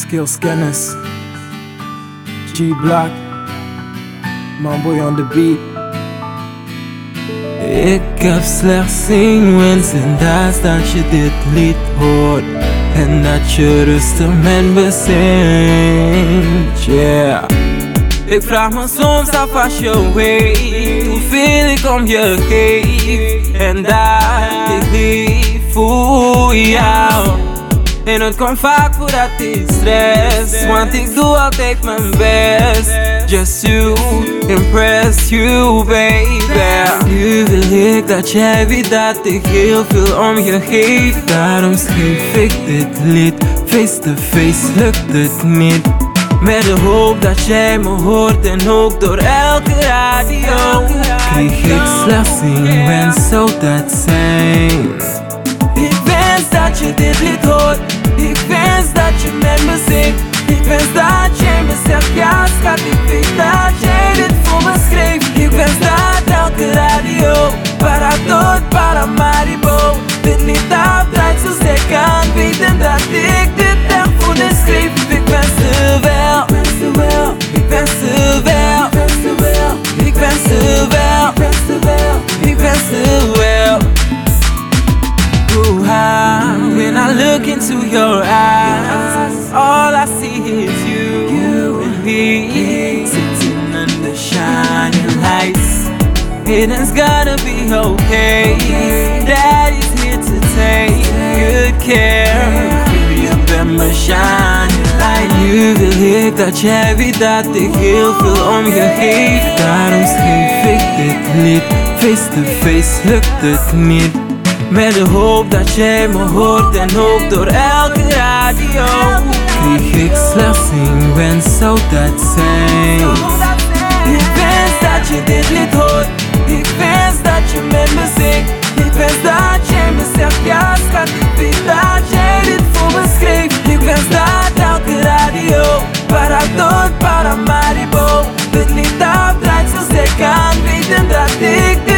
Skills Kennis. G Block. Mamboy on the beat. Ik heb slechts één wens en dat is dat je dit lied hoort En dat je rustig met me yeah Ik vraag me soms af als je weet Hoeveel ik om je geef En dat ik lief voor jou en het komt vaak voordat ik stress Want ik doe altijd mijn best. Just to impress you baby. Nu wil ik dat jij weet dat ik heel veel om je geef Daarom schreef ik dit lied. Face to face lukt het niet. Met de hoop dat jij me hoort en ook door elke radio. Kreeg ik slechts één wens, zou dat zijn? Ik wens dat je dit lied hoort ik wens dat je met me zingt. Ik wens dat jij me zegt. Ja schat, ik weet dat jij dit voor me schreef. Ik wens dat elke radio. Para tot, para Maribo Dit lied afdraait zoals ik kan weten dat ik dit echt voor je schreef. Ik wens ze wel. Ik wens ze wel. Ik wens ze wel. Ik wens ze wel When I look into your eyes, all I see is you, you and me sitting under shining lights. It is gonna be okay. Daddy's here to take good care. Remember shining light. Nu wil ik dat jij weet dat ik heel veel om je geef. Daarom schreef ik dit lied. Face to face lukt het niet. Met de hoop dat jij me hoort en ook door elke radio. Kreeg ik slechts één wens, zou dat zijn Ik wens dat je dit lied hoort. Ik wens dat je met me zingt. Ik wens dat jij me zegt ja Ik weet dat jij dit voor me schreef. Ik wens dat elke radio Para tot, para Maribo Dit lied afdraait zoals ik kan weten dat ik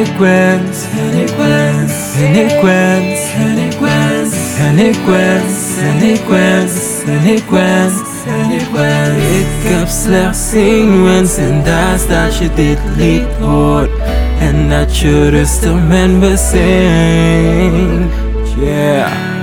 ik wens, en ik wens, en ik wens. Ik heb slechts één wens en dat is dat je dit lied hoort. En dat je rustig met me zingt, yeah.